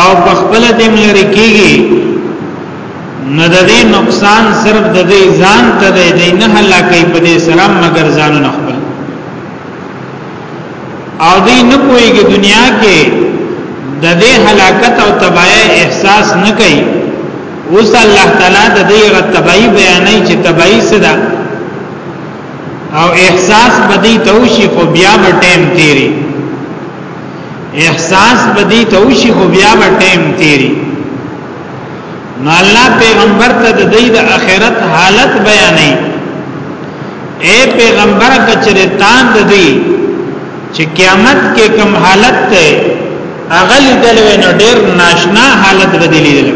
او په خپل دې لري کیږي نو د دې نقصان صرف د دې ځان ته دی د نه هلاکې په دې سره مگر ځان نه خپل او دې نه کویږي دنیا کې د دې هلاکت او تباہی احساس نه کوي اوس الله تعالی د دې غ تباہی بیانې چې تباہی صدا او احساس بدی توشی خو بیا به ټیم تیری احساس بدی ته وشي خو بیا به ټیم تیری نو الله پیغمبر ته د دې د اخرت حالت بیانې اے پیغمبر کچره تان د دې چې قیامت کې کم حالت ته اغل دلوي نو ډیر ناشنا حالت بدلی دي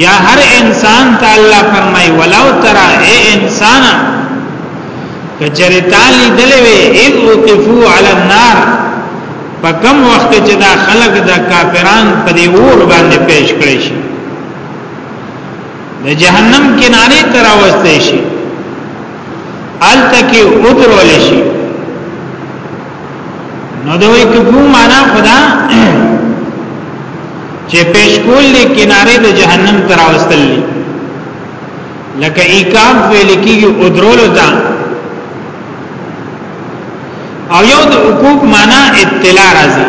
یا هر انسان ته الله فرمای ولو ترى اے انسان کچری تالی دلوی اذ وقفو علی النار په کم وخت چې دا خلق دا کافران په دی اور باندې پیش کړی شي د جهنم کنارې تر اوسته شي التکی ادرول شي نو دوی کفو معنا خدا چې پیش کول کنارې د جهنم تر اوسته لکه ایقاف ویل کیږي او درولو ته او یو د حقوق معنا اطلاع راځي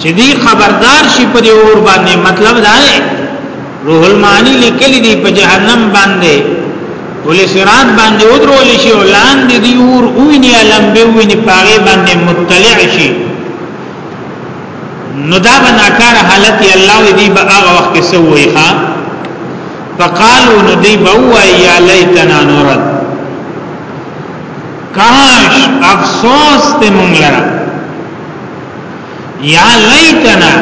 چې دی خبردار شي په دې اور باندې مطلب دا دی روح المعانی لیکلی دی په جهنم باندې ولې صراط باندې ودرول شي او لاندې دی اور اوینه لمبه ویني پاغه باندې مطلع شي نو دا به ناکار حالت یې الله وی دی به هغه وخت کې سوې ښا فقالو نو دی به وای یا لیتنا نورد کاش افسوس ته مونږ لره یا لیتنا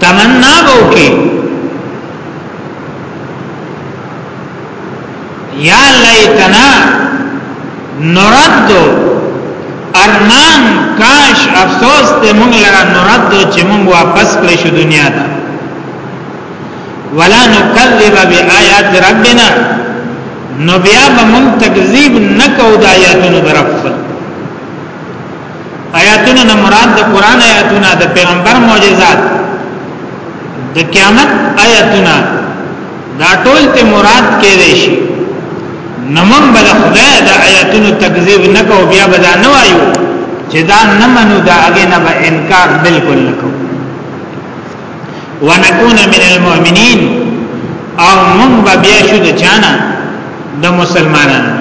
تمنا وکي یا لیتنا نرد ارمان کاش افسوس ته مونږ لرا نرد چې مونږ واپس کړی شو دنیا ته ولا نکذب بیاات ربنا نو بیا به مونږ تکذیب نکو د آیاتونو درفل آیاتونو نه مراد د قران آیاتونه د پیغمبر معجزات د قیامت آیاتونه دا ټول ته مراد کې دی شي نمم بل خدای د آیاتونو تکذیب نکو بیا بدا نه وایو چې دا نه منو دا هغه نه به انکار بالکل نکو ونكون من المؤمنین او مونږ بیا شو د چانه د مسلمانانو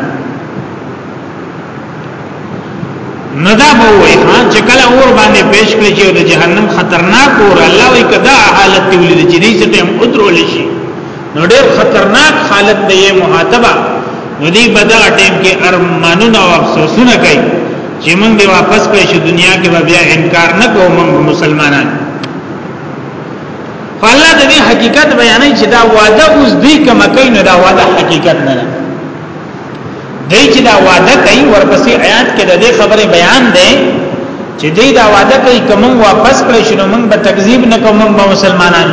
نو دا به وای ها چې کله اور باندې پیش کړی چې د جهنم خطرناک اور الله وی کدا حالت دی ولې چې دې څه هم اترول شي نو ډېر خطرناک حالت دی مخاطبه نو دې بدا ټیم کې ارمانونه او افسوسونه کوي چې موږ دې واپس کړی شو دنیا کې بیا انکار نه کوو موږ مسلمانان فالله د دې حقیقت بیانې چې دا وعده اوس دې کما کوي نه دا وعده حقیقت نه ده دای چې دا وعده کوي ورپسې آیات کې د دې خبرې بیان دی چې دې دا وعده کوي کوم واپس کړی شنو موږ به تکذیب نه کوم موږ مسلمانان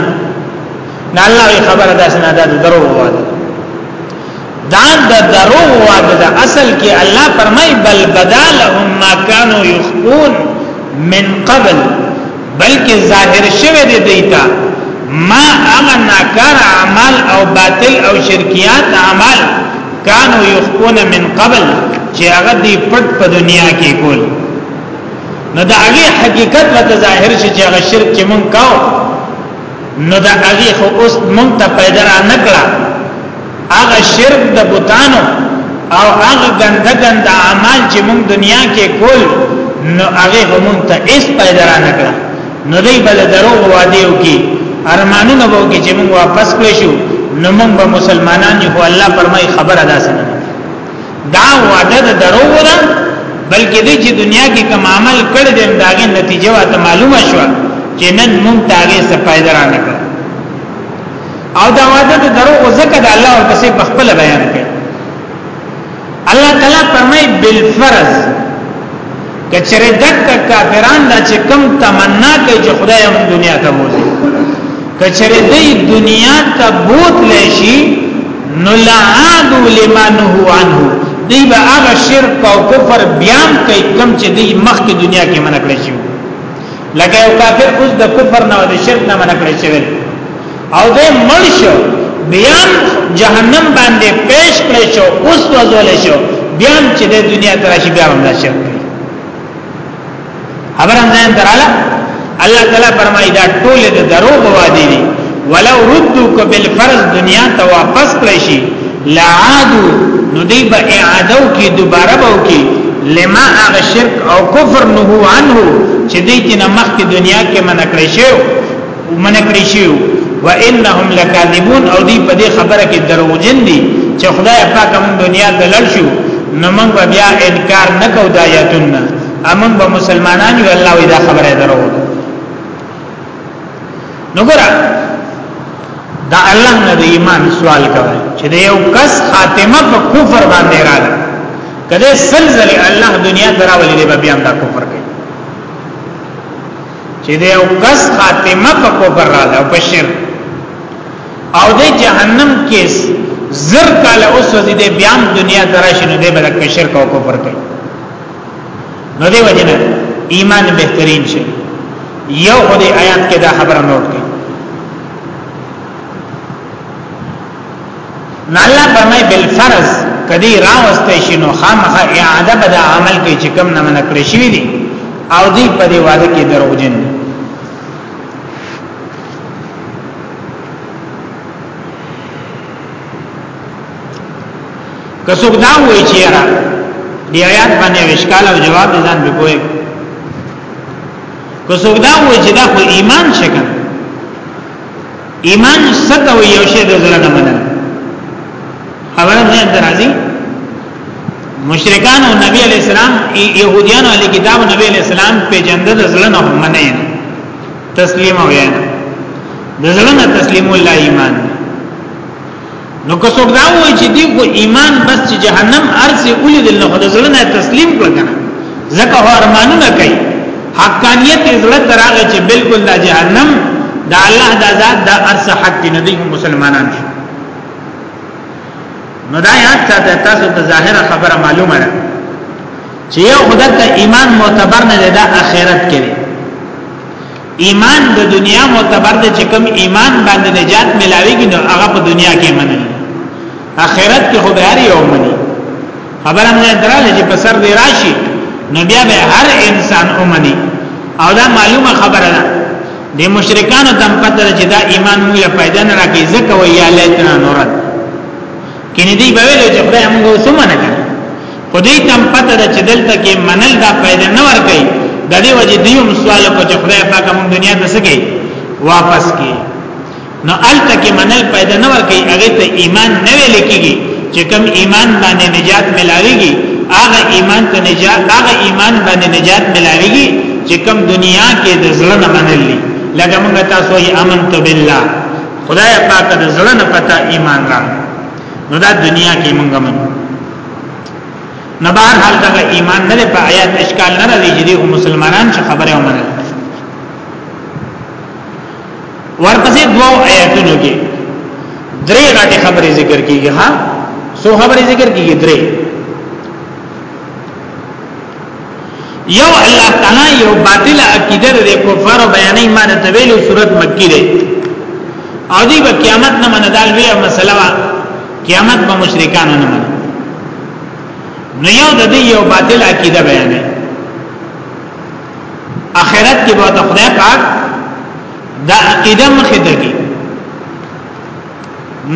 نه الله خبره ده سنا ده درو وعده دا د درو وعده ده اصل کې الله فرمای بل بدالهم ما كانوا يخفون من قبل بلکې ظاهر شوه دې دیتا ما هغه ناکار اعمال او باطل او شرکیات اعمال کانو یخون من قبل چې هغه دی پټ په دنیا کې کول نو دا هغه حقیقت وته ظاهر شي چې هغه شرک چې مونږ کاو نو دا هغه خو اوس مونږ ته پیدا نه کړه هغه شرک د بوتانو او هغه ګنده ګنده اعمال چې مونږ دنیا کې کول نو هغه مونږ ته هیڅ پیدا نه کړه نو دی بل درو وادیو کې ارمانونه وو کې چې موږ واپس کړی شو نو موږ به مسلمانان یو الله فرمای خبره داسې نه دا وعده د درو وره بلکې دې چې دنیا کې کوم عمل کړی دی داغه نتیجه واته معلومه شو چې نن موږ تاګه څه فائدہ را نه کړ او دا وعده د درو ځکه د الله او پسې په خپل بیان کړ الله تعالی فرمای بالفرض کچره دک کافران دا چې کم تمنا کوي چې خدای هم دنیا ته بوزي کچره دې دنیا ته بوت لشي نو لعادو لمن هو عنه دی به هغه شرک او کفر بیان کوي کم چې دی مخکې دنیا کې منع کړی شي لکه یو کافر اوس د کفر نه او د شرک نه منع کړی شوی او دې مړ شو بیا جهنم باندې پیش کړی شو اوس وځول شو بیا چې د دنیا ترشی بیا هم نشو خبر هم ځان دراله الله تعالی فرمایي دا ټول د دروغ وادي دي ولو ردو کو بالفرض دنیا ته واپس کړی شي لعادو نو دی به اعاده کی دوباره به کی لما اغه شرک او کفر نه عنه چې دې کې نه مخکې دنیا کې منکړې شو من کړی شي وانهم لکاذبون او دی په دې خبره کې دروغجن دي چې خدای پاک موږ دنیا ته لړ شو نو موږ بیا انکار نکو د آیاتونو امون به مسلمانان یو الله وی دا خبره درو نو ګره دا الله نه د ایمان سوال کوي چې د یو کس خاتمه په کفر باندې راغله کله سلزله الله دنیا دراولې به بیا دا کفر کوي چې د یو کس خاتمه په کفر را ده په شرک او د جهنم کې زر کال اوس د دې بیا دنیا دراشي نو د بل کې شرک او کفر کوي نو دی وجنه ایمان بهترین شي یو خدای آیات کې دا خبره نوٹ کړئ نو الله فرمای بل فرض کدی راوسته شي نو خامخه اعاده به د عمل کې چې کم نه منع کړی شوی دی او دی په دې وعده کې دروغجن دی کڅوګ دا وایي چې را دی آیات باندې وشکال او جواب ځان به کوی کڅوګ دا وایي چې دا خو ایمان شکل ایمان ستو یو شی د زړه نه منل خبره نه درازي مشرکان او نبی علی السلام يهوديان او کتاب نبی علی السلام په جند د زړه نه مننه تسلیم او یا د زړه نه تسلیم الله ایمان نو که څوک دا وایي چې دی خو ایمان بس چې جهنم ارزي اولې دل نه خدای زړه نه تسلیم کړ کنه ځکه هو ارمانونه کوي حقانیت زړه تراغه چې بالکل دا جهنم دا الله دا ذات دا ارس حق نه دي مسلمانان شي نو دا یاد ساته تاسو ته ظاهره خبره معلومه ده چې یو خدای ته ایمان معتبر نه ده د اخرت کې ایمان د دنیا معتبر دی چې کوم ایمان باندې نجات ملاويږي نو هغه په دنیا کې مني اخرت کې خدای هر یو مني خبره مې دراله چې په سر دی راشي نو بیا به هر انسان اومني او دا معلومه خبره ده د مشرکانو تم پته چې دا ایمان موږ پیدا نه راکې ځکه وی یا لیتنا نورت کینه دی به ویل چې خدای موږ وسمنه کړ خو دې تم پته ده چې دلته کې منل دا پیدا نه ور کوي د دې وجه دیوم سوال کو چې خدای پاک موږ دنیا ته سګي واپس کی نو الته کې منل پیدا نه ور کوي هغه ته ایمان نه ویل کیږي چې کم ایمان باندې نجات ملاويږي هغه ایمان ته نجات هغه ایمان باندې نجات ملاويږي چې کم دنیا کې د زړه نه منل دي لکه موږ تاسو یې امن تو بالله خدای پاک د زړه نه پتا ایمان را نو دا دنیا کې موږ منو نه بهر حال دا ایمان نه په آیات اشکال نه راځي چې دوی مسلمانان څه خبره ومنل ورپسې دوه آیاتونو کې درې غټه خبره ذکر کیږي ها سو خبره ذکر کیږي درې یو الله تعالی یو باطل عقیده د کفار بیانې ما د تویل صورت مکی دی او دی به قیامت نه منه دا لویه مسله وا قیامت به مشرکان نه منه نو یو د دې یو باطل عقیده بیانې اخرت کې به د خدای پاک دا عقیده مخې ته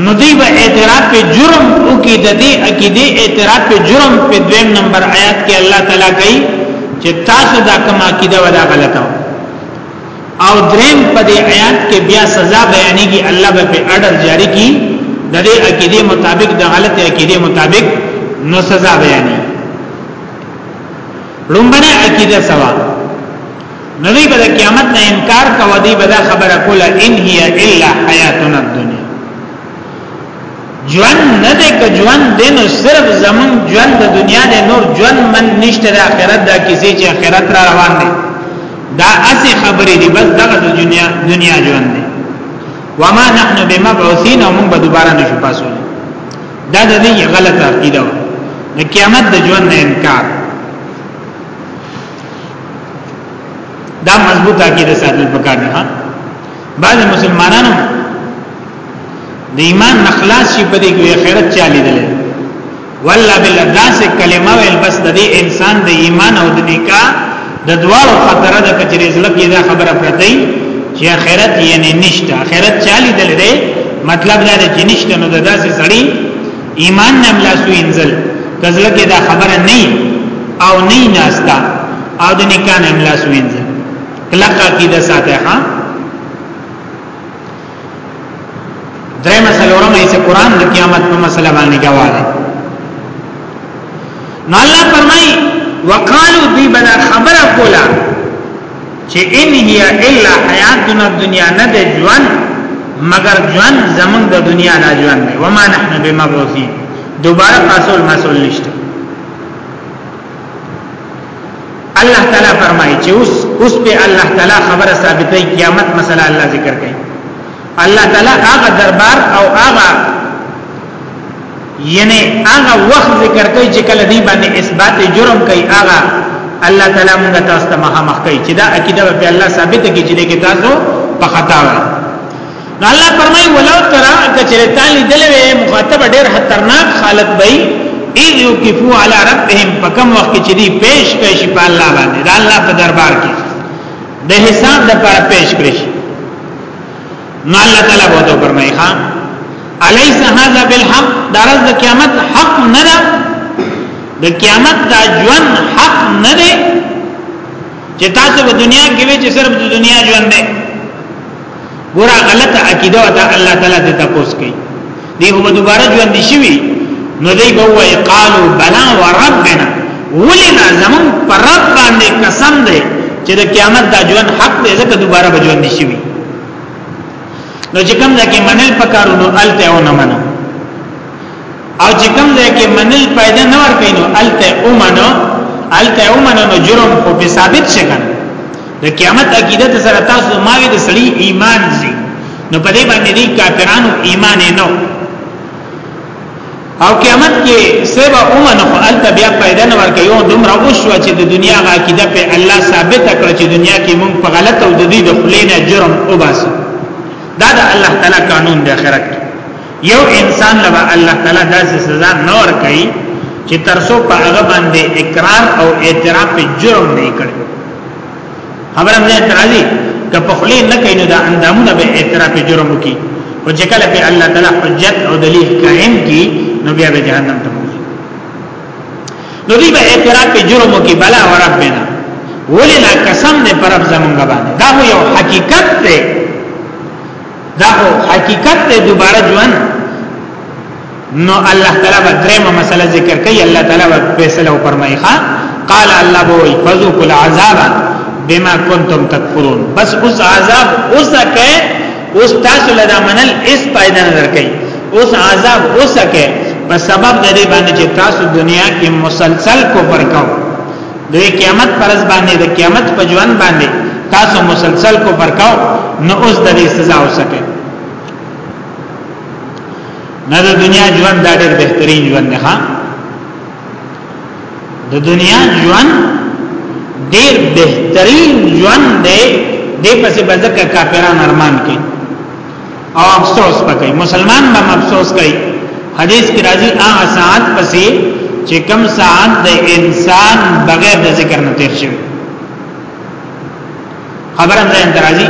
نو دی به اعتراف په جرم او کې د دې عقیده اعتراف په جرم په دویم نمبر آیات کې الله تعالی کوي چې تاسو دا کومه عقیده ولا غلطه او دریم په دې آیات کې بیا سزا بیانېږي الله به په اډر جاری کی د دې عقیده مطابق د غلط عقیده مطابق نو سزا بیانې لومبنه عقیده سوا نو دی به قیامت نه انکار کوي دی به خبره کوله ان هي الا حیاتنا الدنیا ژوند نه دی که ژوند دی نو صرف زمون ژوند د دنیا نه نور ژوند من نشته د آخرت دا کیسې چې آخرت را روان دي دا اسی خبرې دي بس دغه د دنیا دنیا ژوند دی وما نحن بمبعوثین او موږ به دوباره نشو پاسول دا د دې غلطه عقیده ده د قیامت د ژوند نه انکار دا مضبوط عقیده ساتل پکار دی ها بعض مسلمانانو د ایمان نخلاص شي په دې کې خیرت چالي دي والله بالله دا سه کلمه ول بس د دې انسان د ایمان او د نکاح د دواړو خطر د کچري زلک دا خبره پرته چې اخرت یې نه نشته اخرت چالي دي مطلب دا دی چې نشته نو د داسې سړی ایمان نه ملاسو انزل کزله کې دا خبره نه او نه ناستا او د نکاح نه ملاسو انزل کلک عقیده ساته ها درې مسله ورمه چې قران د قیامت په مسله باندې گواهه نو الله فرمای وقالو دی بنا خبره کولا چې ان هي الا حیاتنا الدنیا نه د ژوند مگر ژوند زمونږ د دنیا نه ژوند دی وما نحن بمبعوثین دوباره تاسو مسول نشته الله تعالی فرمایي چې اوس اوس په الله تعالی خبره ثابتې قیامت مسله الله ذکر کوي الله تعالی هغه دربار او هغه یعنی هغه وخت ذکر کوي چې کله دی باندې اثبات جرم کوي هغه الله تعالی موږ تاسو ته مخامخ کوي چې دا عقیده به الله ثابت کړي چې کې تاسو په خطا وای نو الله فرمایي ولو ترى کچره تعالی دلوي مخاطب ډېر خطرناک حالت وي اذ يكفوا على ربهم فكم وخت چې دی پیش پیش په الله باندې دا الله په دربار کې د حساب د پر پیش کړی نو الله تعالی به تو فرمایي ها الیس هذا بالحق درز د قیامت حق نه ده د قیامت دا ژوند حق نه ده چې تاسو په دنیا کې وی چې صرف د دنیا ژوند ده ګوره غلطه عقیده او الله تعالی ته تاسو کوي دی هم دوباره ژوند شي نو دی به وای قالو بلا وربنا ولنا زمون پر رب باندې قسم دی چې د قیامت د ژوند حق دی ځکه دوباره به ژوند شي نو چې کوم ځکه منل پکارو نو الته او نه منو او چې کوم ځکه منل پیدا نه ور کینو الته او منو الته او منو نو جرم خو به ثابت شي کنه د قیامت عقیده د سره تاسو ماوی د سړی ایمان زی نو په دې باندې دي کافرانو ایمان نه او قیامت کې سبا اومن خو الته بیا پیدا نه ورکې یو دومره اوشو چې د دنیا غا عقیده په الله ثابت کړ چې دنیا کې مونږ په غلط او د دې د خلینا جرم وباسو دا د الله تعالی قانون د آخرت یو انسان لبا الله تعالی داسې سزا نه ورکړي چې ترسو په هغه باندې اقرار او اعتراف جرم نه کړي خبره مې اعتراضي که په خلی نه کینو دا اندامونه به اعتراف جرم کی او چې کله په الله تعالی حجت او دلیل قائم کی نو بیا به جهنم ته موږي نو دی به اعتراف جرم کی بلا وربنا ولنا قسم نه پر رب زمونږ باندې دا یو حقیقت دی دا حقیقت دی دوباره ژوند نو الله تعالی به درېمه مسله ذکر کوي الله تعالی به فیصله وکړي ښا قال الله بو فذوقوا العذاب بما كنتم تكفرون بس اوس عذاب اوسکه اوس تاسو لدا منل اس پایده نظر کوي اوس عذاب اوسکه په سبب د دې باندې چې تاسو دنیا کې مسلسل کوپر کو د قیامت پرز باندې د قیامت په ژوند باندې تاسو مسلسل کوپر کو نو اوس د دې سزا اوسکه نه د دنیا ژوند دا ډېر بهترین ژوند دی ها د دنیا ژوند ډېر بهترین ژوند دی د پسې بزکه کافران ارمان کوي او افسوس کوي مسلمان به افسوس کوي حدیث کې راځي هغه ساعت پسې چې کم ساعت د انسان بغیر د ذکر نه تیر شوی خبره هم ځان درازي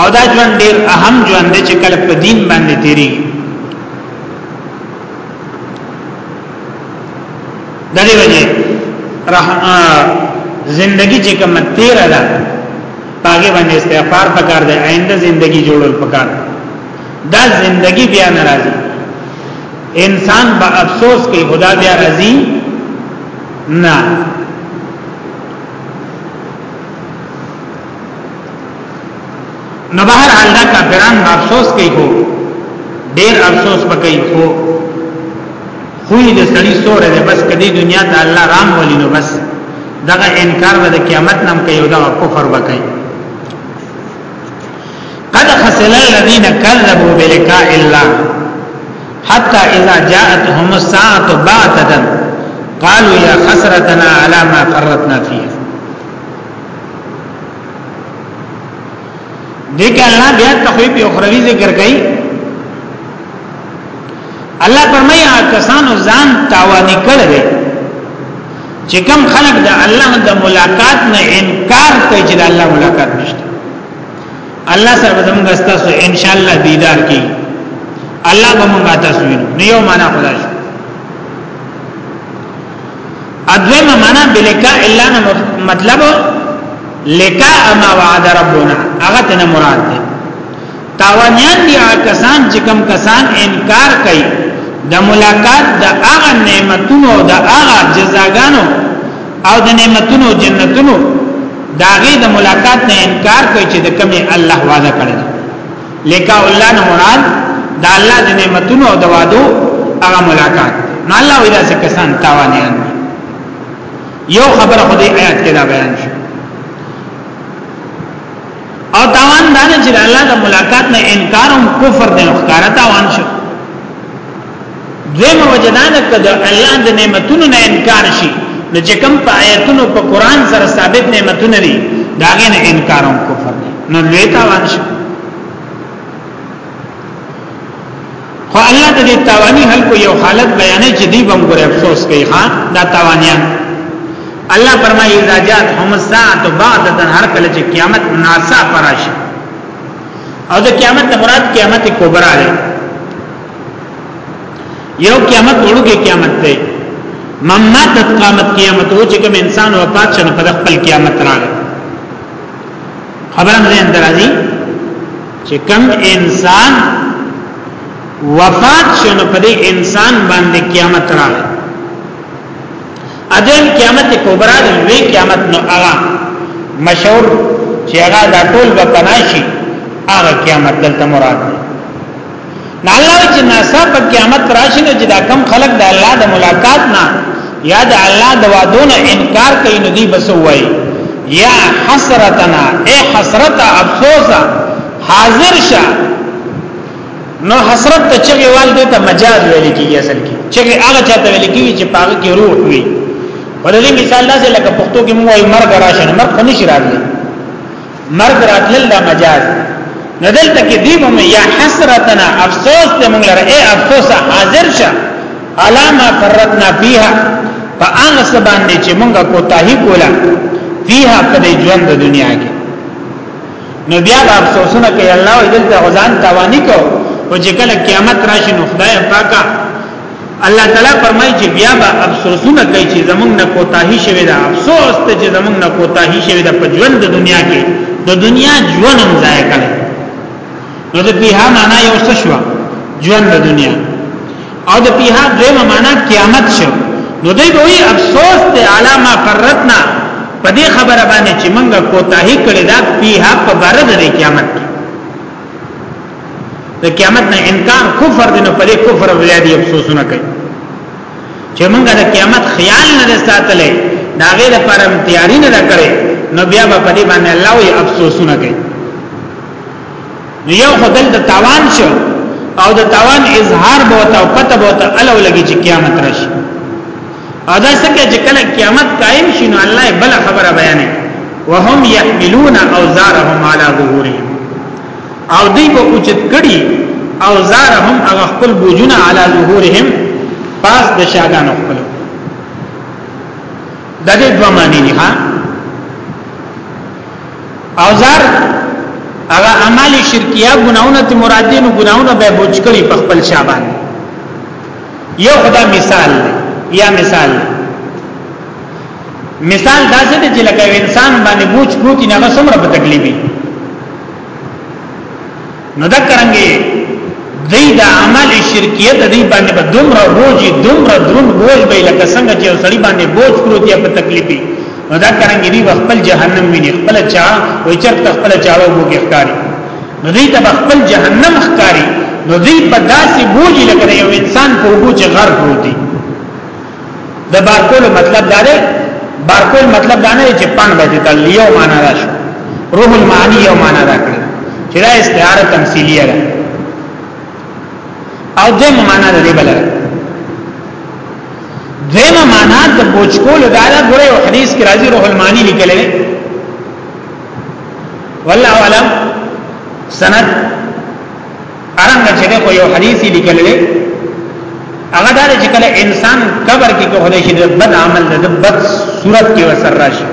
او دا ژوند ډیر اهم ژوند دی چې کله په دین باندې تیری د دې وجه زندگی چې کوم تیر ده هغه باندې استغفار پکار دی آینده زندگی جوړول پکار دا زندگی بیا ناراضي انسان با افسوس کوي خدا بیا راضي نه نو بهر حال دا کافران افسوس کوي خو ډیر افسوس وکړي خو خو دې سړی سوره ده بس کدی دنیا ته الله رام ولي نو بس دغه انکار به د قیامت نام کوي او دغه کفر وکړي قد خسل الذين كذبوا بلقاء الله حتى اذا جاءتهم الساعه بغتة قالوا يا حسرتنا على ما فرطنا فيها دیکھ اللہ بیا تخویب اخروی ذکر کئی الله فرمایي کسانو ځان تاوانی کړل چې کم خلق د الله د ملاقات نه انکار کوي چې د الله ملاقات نشته الله سره زموږ تاسو ان شاء الله دیدار کی الله به موږ تاسو وینو نه یو معنا خدای شو اځمه معنا بلکا الا نه مطلب لکا ما وعد ربنا هغه ته مراد ده تاوانیان دي کسان چې کم کسان انکار کوي د ملاقات د هغه نعمتونو د هغه جزاګانو او د نعمتونو جنتونو داغه د ملاقات نه انکار کوي چې د کمی الله وعده کړی لیکا الله نه مراد د الله د نعمتونو او د وعدو هغه ملاقات نو الله وی داسې کسان تاوانیان یو خبر خدای آیات کې دا بیان شو او تاوان دا نه چې الله د ملاقات نه انکار او کفر د ښکارا تاوان شو دویمه وجدان کده الله د نعمتونو نه انکار شي نو چې کوم په آیتونو په قران سره ثابت نعمتونه دي دا غي نه انکار او کفر دي نو لوی تاوان شي خو الله د دې تاوانی خلکو یو حالت بیانې چې دی بم ګره افسوس کوي ها دا تاوانیان الله فرمایي اذا جاءت هم الساعه بعد ان هر کله چې قیامت ناسا پراشي او د قیامت مراد قیامت کبرا ده یو قیامت وړوکی قیامت دی مما تد قامت قیامت او چې کوم انسان وفات شنه په خپل قیامت راغی خبره مې اندرازي چې کوم انسان وفات شنه په دې انسان باندې قیامت راغی اذن قیامت کبرا دی وی قیامت نو هغه مشهور چې هغه د ټول په پناشي هغه قیامت دلته مراد دی نه الله چې ناسا په قیامت راشي نو چې دا کم خلق د الله د ملاقات نه یا د الله د وعدونو انکار کوي نو دی بس وایي یا حسرتنا اے حسرت افسوسا حاضر شه نو حسرت ته چې وال دې ته مجاز ویل کیږي اصل کې چې هغه چاته ویل کیږي چې پاګه کې روح وي ولې مثال دا چې لکه پښتو کې موږ مرګ راشنه مرګ خو نشي راغلی مرګ راتلل دا مجاز نو دلته کې دی مو یا حسرتنا افسوس دې مونږ لره اے افسوس حاضر شه علامه فرتنا فیها فآغا سبان دی چه منگا کوتاهی کولا فیها پده جوان دا دنیا کی نو بیا با افسوسونه کوي الله دې ته غزان توانی کو او چې کله قیامت راشي نو خدای پاکه الله تعالی فرمایي چې بیا به افسوسونه کوي چې زمونږ نه کوتاهي شوی دا افسوس ته چې زمونږ نه کوتاهي شوی دا په ژوند د دنیا کې د دنیا ژوند هم ځای کړي نو د پیه معنا یو څه شو ژوند د دنیا او د پیه دیمه معنا قیامت شو نو دوی به وی افسوس ته علامه فرتنا په دې خبره باندې چې مونږه کوتاهي کړی دا پیه په بار د قیامت کې د قیامت نه انکار کفر دی نو په دې کفر بیا دی افسوس نه کوي چې موږ د قیامت خیال نه ساتلې دا غیر پر تیاری نه کړې نو بیا په دې باندې الله وي افسوس نه کوي یو خدل د تاوان شو او د تاوان اظهار بہت او پته بہت الو لګي چې قیامت راشي او دا څنګه چې کله قیامت قائم شي نو الله بل خبره بیانې وهم يحملون اوزارهم على ظهورهم او دی په اوچت کړي او زارهم هغه خپل بوجونه علی ظهورهم پاس د شاګانو خپل د دې دوه معنی دي ها او زار هغه اعمال شرکیه ګناونه ته مراد دي نو ګناونه به بوج کړي په خپل شابان یو خدا مثال دی یا مثال دی مثال دا څه دی چې لکه انسان باندې بوج پروتي نه سمره په تکلیفي نو دا کرانګي دی دا عمل شرکیت دی باندې به دومره روزي دومره درون بوج به لکه څنګه چې سړی باندې بوج پروت یا په تکلیفي نو دا کرانګي دی خپل جهنم ویني خپل چا وای چرته خپل چاړو وګی ښکاری نو دی ته خپل جهنم ښکاری نو دی په داسې بوج لکه یو انسان په بوج غرق روتي د بارکول مطلب دا دی بارکول مطلب دا نه چې پان به تل یو معنا راشي روح المعانی یو معنا راکړي چې دا استعاره تمثيليه ده او دیم معنا د دې بلره دیم معنا د بوچکول دا دا ګره یو حدیث کې راځي روح المانی لیکل دی والله علم سند ارنګ چې ده خو یو حدیث لیکل دی هغه دا چې کله انسان قبر کې کوه شي د بد عمل د بد صورت کې وسر راشي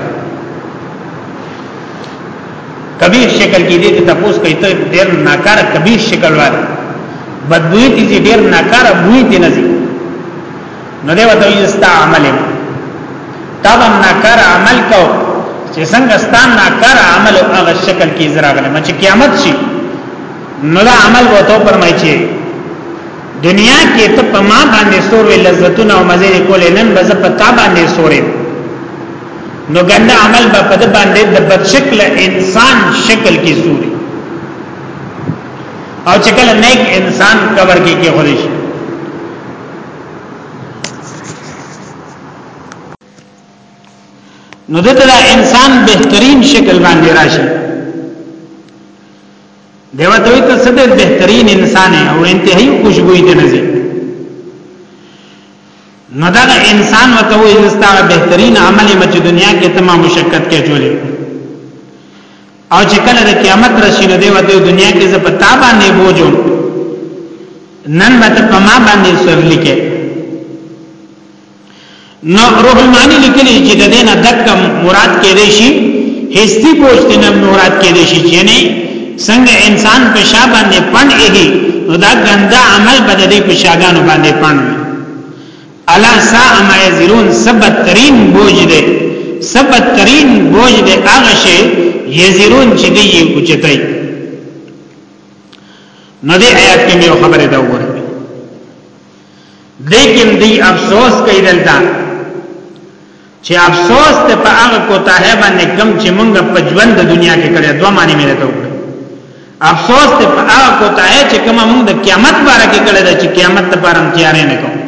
کبیر شکل کې دې ته تاسو کوي ته ډېر ناکاره کبیر شکل وای بدوی دې ډېر ناکاره بوی دې نه نو دی وته یستا عمل تا هم ناکار عمل کو چې څنګه ستان ناکار عمل او هغه شکل کې زراغله چې قیامت شي نو دا عمل وو ته فرمایي چې دنیا کې ته په ما باندې سورې لذتونه او مزه کولې نن به زه په تا باندې سورې نو ګنده عمل به په باندې د بد شکل انسان شکل کې سوري او چې کله نیک انسان قبر کې کې خوري شي نو دته انسان بهترین شکل باندې راشي دیو ته ته سدر بهترین انسان او انتهایی خوشبوئی ته نزی نو دا انسان وته وې زستا بهترین عمل مچ دنیا کې تمام مشکل کې جوړي او چې کله د قیامت راشي نو دیو ته دنیا کې ز پتا باندې بوجو نن مت پما باندې سر لیکه نو روح المانی لیکلی چې د دینه دک مراد کې دی شي هستی پوښت نه مراد کې دی شي چې نه څنګه انسان په شا باندې پڼ ایږي نو دا ګنده عمل بد دی په شاګانو باندې پڼ الا سا ما یزرون سبت ترین بوج دی سبت ترین بوج دی هغه شی یزرون چې دی یې اوچتای نو دې آیات کې مې خبره دا وره لیکن دی افسوس کوي دلته چې افسوس ته په هغه کوتاه باندې کم چې مونږ په ژوند د دنیا کې کړی دوه معنی مې راته وکړه افسوس ته په هغه کوتاه چې کوم مونږ د قیامت باره کې کړی چې قیامت لپاره تیارې نه کوو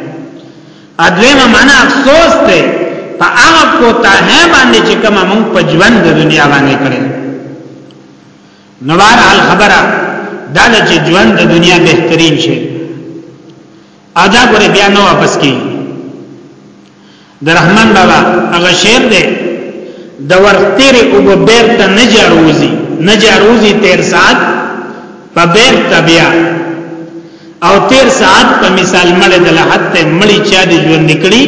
ادویمه معنی افسوس ته په هغه کوتاه باندې چې کوم مونږ په ژوند د دنیا باندې کړی نو بهر حال خبره دا د چې ژوند د دنیا بهترین شي ادا ګره بیا نو واپس کی د رحمان بابا هغه شعر دی د ورتیر او بیرته نه جاروزی نه جاروزی تیر سات په بیرته بیا او تیر ساعت په مثال مړ د لحد ته مړی چا دی ژوند نکړي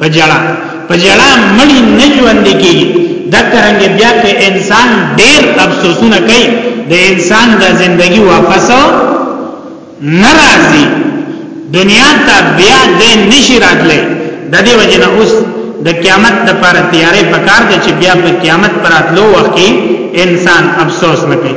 په جړه په جړه مړی نه ژوند کیږي د ترنګ بیا کې انسان ډیر افسوسونه کوي د انسان د ژوندۍ واپس ناراضي دنیا ته بیا د نشی راتلې د دې وجنه اوس د قیامت د پر تیارې پکار د چې بیا په قیامت پر اتلو وخت انسان افسوس نه کوي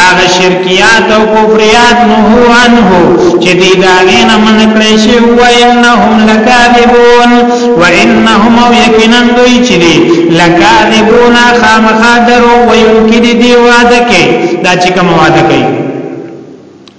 هغه شرکیات او کفریات نو عنه چې دی دا غینا من کړی شی و انهم لکاذبون و انهم یقینا دوی چې دی لکاذبون خامخا درو ویل کې دی وعده کې دا چې کوم وعده کوي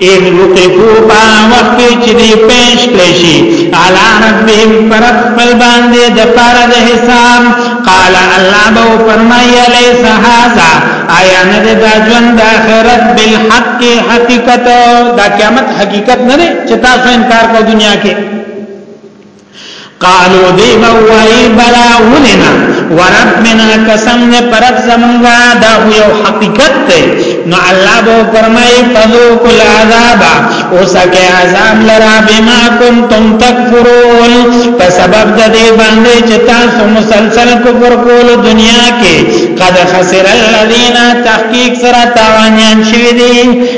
اذ وقفو پا وقت چی دی پیش کلیشی علا ربهم پر اقفل باندی دپار ده حساب قال اللہ بو فرمائی علیس حازا آیا ند دا جون دا خیرت بالحق حقیقت دا قیامت حقیقت نده چه تاسو انکار کو دنیا کې قالو دی بوائی بلا ولنا وربنا قسم نے پرب زمنگا دا یو حقیقت تے نو اللہ بو فرمائی فذوق العذابا او سکے عذاب لرا بما کنتم تکفرون پا سبب دا دی باندے چتا سو مسلسل کفر کول دنیا کے قد خسر الذین تحقیق سرا تاوانیان شوی دی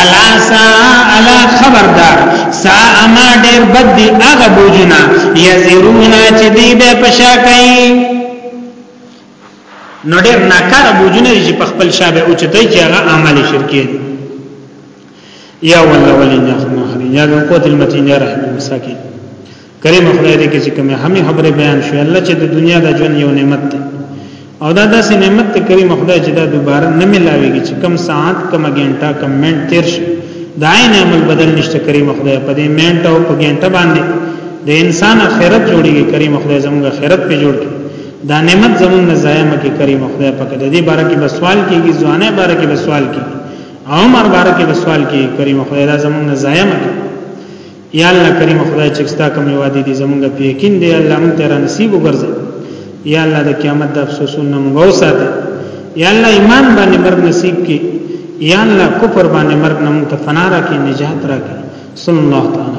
الا سا الا خبردار سا اما ډیر بد دی هغه بوجنا یزرون چې دی به پشا کوي نو ډیر ناکار بوجنه چې په خپل شابه او چته چې هغه اعمال شرکیه یا ولولین یا مهری یا قوت المتین یا رحم المساکین کریم خدای دې کې چې کومه همي خبره بیان شوې الله چې د دنیا د ژوند یو نعمت دی او دا داسې نعمت ته کریم خدای چې دا دوباره نه ملاويږي چې کم ساعت کم غنټه کم منټ تیر شي دا عین عمل بدل نشته کریم خدای په دې منټ او په غنټه باندې د انسان آخرت جوړیږي کریم خدای زموږ آخرت په جوړ کړي دا نعمت زموږ نه ضایع مکه کریم خدای پاک د دې باره کې بس سوال کیږي ځوانه باره کې بس سوال کیږي عمر باره کې بس سوال کیږي کریم خدای دا زموږ نه ضایع مکه یا الله کریم خدای چې ستا کوم وادي دي زمونږ په یقین دی الله مونږ ته نصیب وګرځي یا الله د قیامت د افسوسونو مونږ وساته یا الله ایمان باندې مرګ نصیب کړي یا الله کفر باندې مرګ نه مونږ ته فنا راکې نجات راکې صلی الله تعالی